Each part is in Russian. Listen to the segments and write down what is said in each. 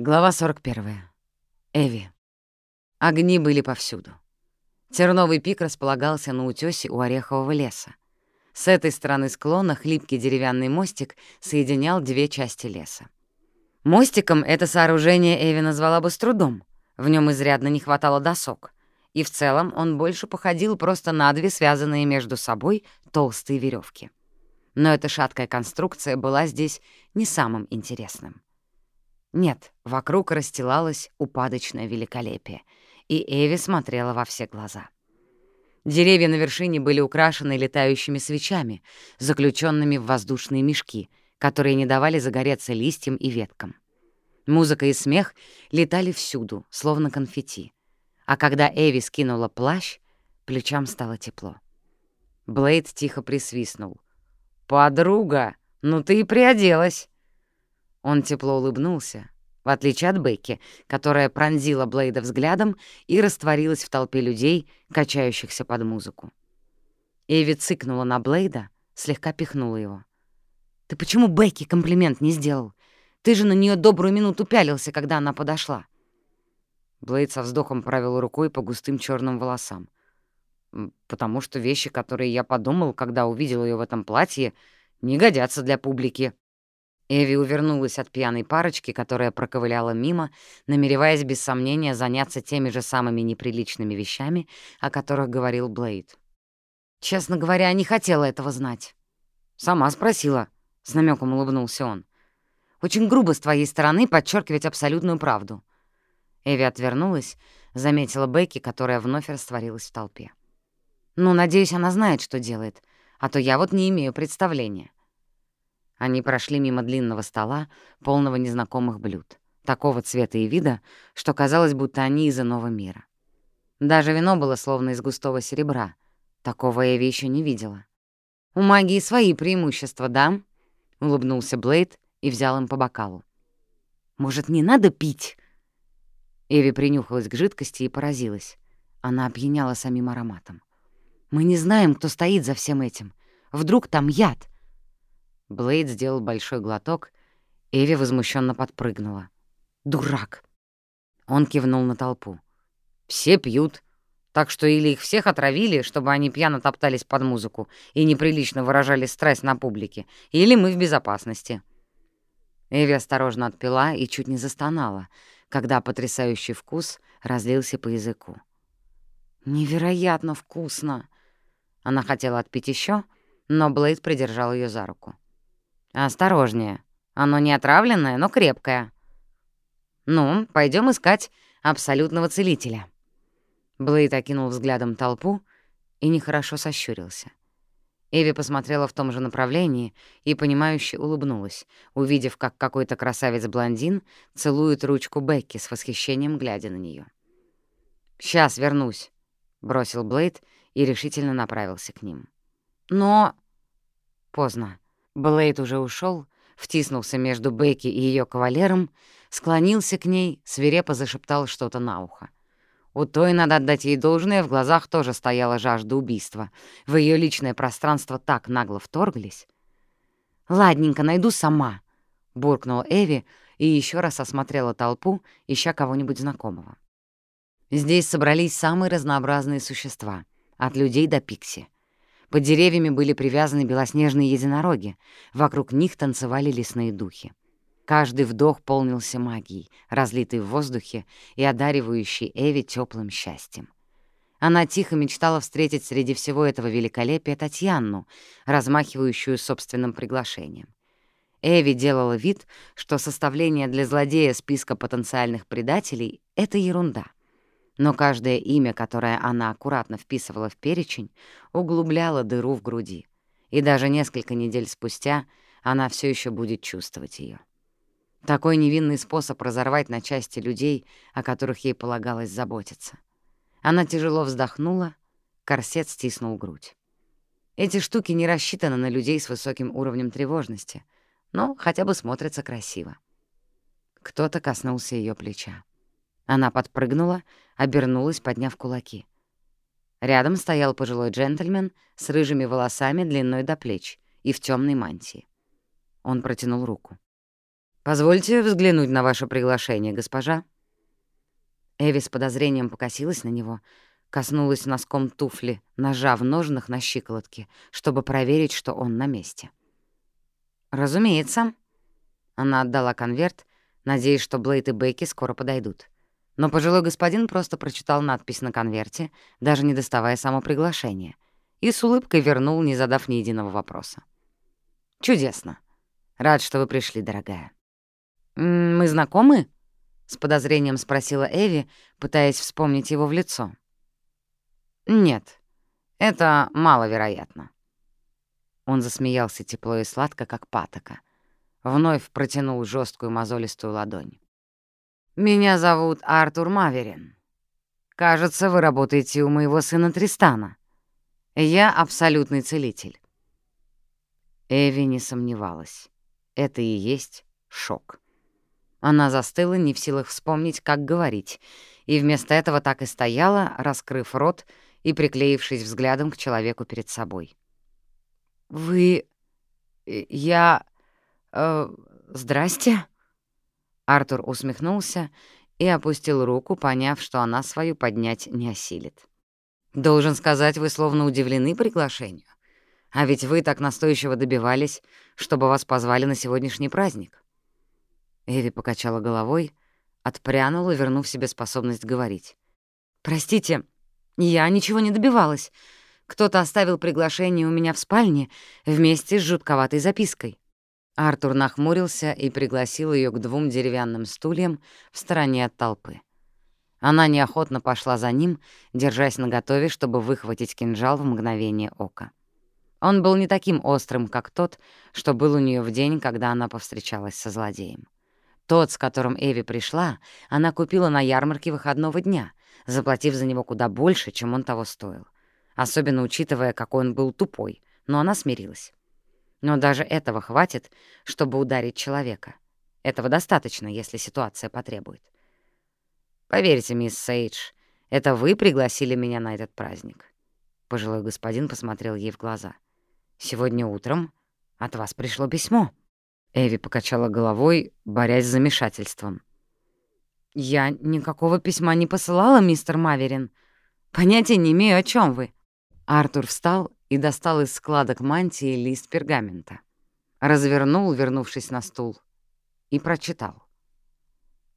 Глава 41. Эви. Огни были повсюду. Терновый пик располагался на утёсе у орехового леса. С этой стороны склона хлипкий деревянный мостик соединял две части леса. Мостиком это сооружение Эви назвала бы с трудом. В нем изрядно не хватало досок. И в целом он больше походил просто на две связанные между собой толстые веревки. Но эта шаткая конструкция была здесь не самым интересным. Нет, вокруг расстилалось упадочное великолепие, и Эви смотрела во все глаза. Деревья на вершине были украшены летающими свечами, заключенными в воздушные мешки, которые не давали загореться листьям и веткам. Музыка и смех летали всюду, словно конфетти. А когда Эви скинула плащ, плечам стало тепло. Блейд тихо присвистнул. «Подруга, ну ты и приоделась!» Он тепло улыбнулся, в отличие от Бекки, которая пронзила Блейда взглядом и растворилась в толпе людей, качающихся под музыку. Эви цыкнула на Блейда, слегка пихнула его. «Ты почему Бекки комплимент не сделал? Ты же на нее добрую минуту пялился, когда она подошла». Блейд со вздохом провел рукой по густым черным волосам. «Потому что вещи, которые я подумал, когда увидел ее в этом платье, не годятся для публики», Эви увернулась от пьяной парочки, которая проковыляла мимо, намереваясь без сомнения заняться теми же самыми неприличными вещами, о которых говорил Блейд. «Честно говоря, не хотела этого знать». «Сама спросила», — с намеком улыбнулся он. «Очень грубо с твоей стороны подчеркивать абсолютную правду». Эви отвернулась, заметила Бекки, которая вновь растворилась в толпе. «Ну, надеюсь, она знает, что делает, а то я вот не имею представления». Они прошли мимо длинного стола, полного незнакомых блюд, такого цвета и вида, что казалось, будто они из иного мира. Даже вино было словно из густого серебра. Такого Эви еще не видела. «У магии свои преимущества, да?» — улыбнулся Блейд и взял им по бокалу. «Может, не надо пить?» Эви принюхалась к жидкости и поразилась. Она опьяняла самим ароматом. «Мы не знаем, кто стоит за всем этим. Вдруг там яд?» Блейд сделал большой глоток, Эви возмущенно подпрыгнула. «Дурак!» Он кивнул на толпу. «Все пьют, так что или их всех отравили, чтобы они пьяно топтались под музыку и неприлично выражали страсть на публике, или мы в безопасности». Эви осторожно отпила и чуть не застонала, когда потрясающий вкус разлился по языку. «Невероятно вкусно!» Она хотела отпить еще, но Блейд придержал ее за руку. «Осторожнее. Оно не отравленное, но крепкое». «Ну, пойдем искать абсолютного целителя». Блейд окинул взглядом толпу и нехорошо сощурился. Эви посмотрела в том же направлении и, понимающе улыбнулась, увидев, как какой-то красавец-блондин целует ручку Бекки с восхищением, глядя на нее. «Сейчас вернусь», — бросил Блейд и решительно направился к ним. «Но...» Поздно. Блейд уже ушел, втиснулся между Бекки и ее кавалером, склонился к ней, свирепо зашептал что-то на ухо. У той, надо отдать ей должное, в глазах тоже стояла жажда убийства. В ее личное пространство так нагло вторглись. «Ладненько, найду сама», — буркнула Эви и еще раз осмотрела толпу, ища кого-нибудь знакомого. Здесь собрались самые разнообразные существа, от людей до пикси — под деревьями были привязаны белоснежные единороги, вокруг них танцевали лесные духи. Каждый вдох полнился магией, разлитой в воздухе и одаривающей Эви теплым счастьем. Она тихо мечтала встретить среди всего этого великолепия Татьяну, размахивающую собственным приглашением. Эви делала вид, что составление для злодея списка потенциальных предателей — это ерунда — но каждое имя, которое она аккуратно вписывала в перечень, углубляло дыру в груди. И даже несколько недель спустя она все еще будет чувствовать ее. Такой невинный способ разорвать на части людей, о которых ей полагалось заботиться. Она тяжело вздохнула, корсет стиснул грудь. Эти штуки не рассчитаны на людей с высоким уровнем тревожности, но хотя бы смотрятся красиво. Кто-то коснулся ее плеча. Она подпрыгнула, обернулась, подняв кулаки. Рядом стоял пожилой джентльмен с рыжими волосами длиной до плеч и в темной мантии. Он протянул руку. «Позвольте взглянуть на ваше приглашение, госпожа». Эви с подозрением покосилась на него, коснулась носком туфли, ножа в ножнах на щиколотке, чтобы проверить, что он на месте. «Разумеется». Она отдала конверт, надеясь, что Блейд и Бекки скоро подойдут. Но пожилой господин просто прочитал надпись на конверте, даже не доставая само приглашение, и с улыбкой вернул, не задав ни единого вопроса. «Чудесно. Рад, что вы пришли, дорогая». «Мы знакомы?» — с подозрением спросила Эви, пытаясь вспомнить его в лицо. «Нет, это маловероятно». Он засмеялся тепло и сладко, как патока. Вновь протянул жесткую мозолистую ладонь. «Меня зовут Артур Маверин. Кажется, вы работаете у моего сына Тристана. Я абсолютный целитель». Эви не сомневалась. Это и есть шок. Она застыла, не в силах вспомнить, как говорить, и вместо этого так и стояла, раскрыв рот и приклеившись взглядом к человеку перед собой. «Вы... я... Э, здрасте?» Артур усмехнулся и опустил руку, поняв, что она свою поднять не осилит. «Должен сказать, вы словно удивлены приглашению. А ведь вы так настойчиво добивались, чтобы вас позвали на сегодняшний праздник». Эви покачала головой, отпрянула, вернув себе способность говорить. «Простите, я ничего не добивалась. Кто-то оставил приглашение у меня в спальне вместе с жутковатой запиской». Артур нахмурился и пригласил ее к двум деревянным стульям в стороне от толпы. Она неохотно пошла за ним, держась наготове, чтобы выхватить кинжал в мгновение ока. Он был не таким острым, как тот, что был у нее в день, когда она повстречалась со злодеем. Тот, с которым Эви пришла, она купила на ярмарке выходного дня, заплатив за него куда больше, чем он того стоил. Особенно учитывая, какой он был тупой, но она смирилась. Но даже этого хватит, чтобы ударить человека. Этого достаточно, если ситуация потребует. Поверьте, мисс Сейдж, это вы пригласили меня на этот праздник. Пожилой господин посмотрел ей в глаза. Сегодня утром от вас пришло письмо. Эви покачала головой, борясь с замешательством. «Я никакого письма не посылала, мистер Маверин. Понятия не имею, о чем вы». Артур встал и достал из складок мантии лист пергамента. Развернул, вернувшись на стул, и прочитал.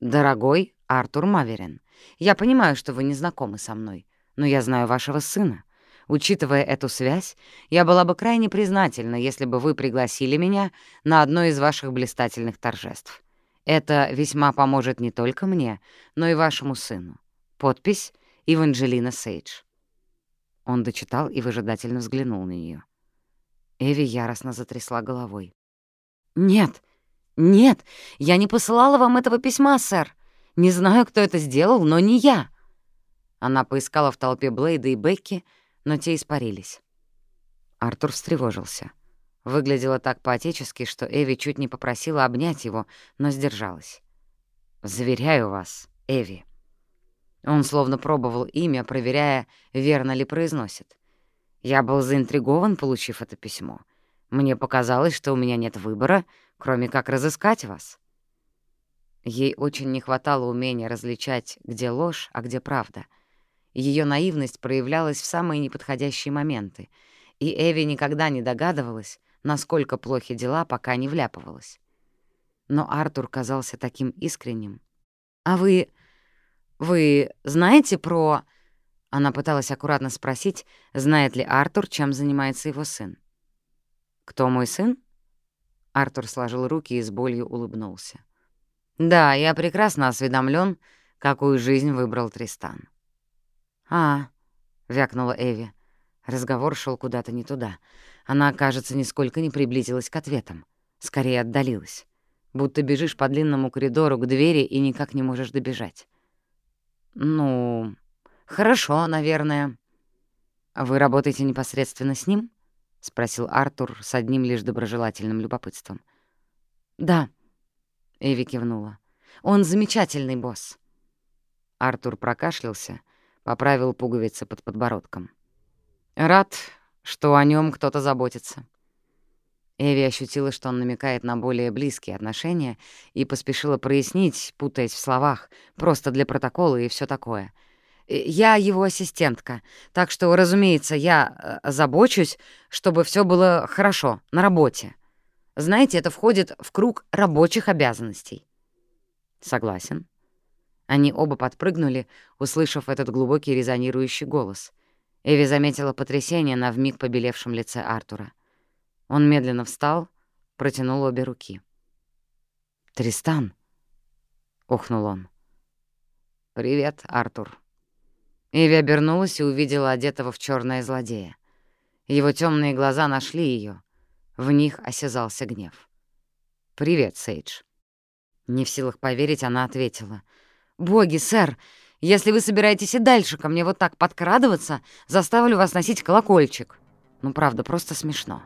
«Дорогой Артур Маверин, я понимаю, что вы не знакомы со мной, но я знаю вашего сына. Учитывая эту связь, я была бы крайне признательна, если бы вы пригласили меня на одно из ваших блистательных торжеств. Это весьма поможет не только мне, но и вашему сыну. Подпись «Еванжелина Сейдж». Он дочитал и выжидательно взглянул на нее. Эви яростно затрясла головой. «Нет, нет, я не посылала вам этого письма, сэр. Не знаю, кто это сделал, но не я». Она поискала в толпе Блейда и Бекки, но те испарились. Артур встревожился. Выглядело так по-отечески, что Эви чуть не попросила обнять его, но сдержалась. «Заверяю вас, Эви». Он словно пробовал имя, проверяя, верно ли произносит. Я был заинтригован, получив это письмо. Мне показалось, что у меня нет выбора, кроме как разыскать вас. Ей очень не хватало умения различать, где ложь, а где правда — ее наивность проявлялась в самые неподходящие моменты, и Эви никогда не догадывалась, насколько плохи дела, пока не вляпывалась. Но Артур казался таким искренним. «А вы... вы знаете про...» Она пыталась аккуратно спросить, знает ли Артур, чем занимается его сын. «Кто мой сын?» Артур сложил руки и с болью улыбнулся. «Да, я прекрасно осведомлен, какую жизнь выбрал Тристан. «А», — вякнула Эви. Разговор шел куда-то не туда. Она, кажется, нисколько не приблизилась к ответам. Скорее отдалилась. Будто бежишь по длинному коридору к двери и никак не можешь добежать. «Ну, хорошо, наверное». «Вы работаете непосредственно с ним?» — спросил Артур с одним лишь доброжелательным любопытством. «Да», — Эви кивнула. «Он замечательный босс». Артур прокашлялся, — поправил пуговицы под подбородком. «Рад, что о нем кто-то заботится». Эви ощутила, что он намекает на более близкие отношения, и поспешила прояснить, путаясь в словах, просто для протокола и все такое. «Э, «Я его ассистентка, так что, разумеется, я э, забочусь, чтобы все было хорошо на работе. Знаете, это входит в круг рабочих обязанностей». «Согласен». Они оба подпрыгнули, услышав этот глубокий резонирующий голос. Эви заметила потрясение на вмиг побелевшем лице Артура. Он медленно встал, протянул обе руки. «Тристан!» — охнул он. «Привет, Артур». Иви обернулась и увидела одетого в черное злодея. Его темные глаза нашли ее, В них осязался гнев. «Привет, Сейдж». Не в силах поверить, она ответила. «Боги, сэр, если вы собираетесь и дальше ко мне вот так подкрадываться, заставлю вас носить колокольчик». Ну, правда, просто смешно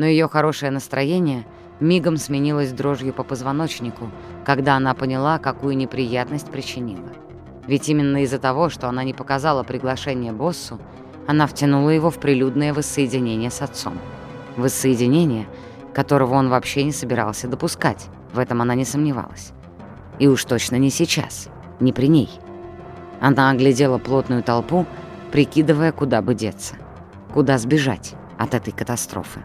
но ее хорошее настроение мигом сменилось дрожью по позвоночнику, когда она поняла, какую неприятность причинила. Ведь именно из-за того, что она не показала приглашение боссу, она втянула его в прилюдное воссоединение с отцом. Воссоединение, которого он вообще не собирался допускать, в этом она не сомневалась. И уж точно не сейчас, не при ней. Она оглядела плотную толпу, прикидывая, куда бы деться, куда сбежать от этой катастрофы.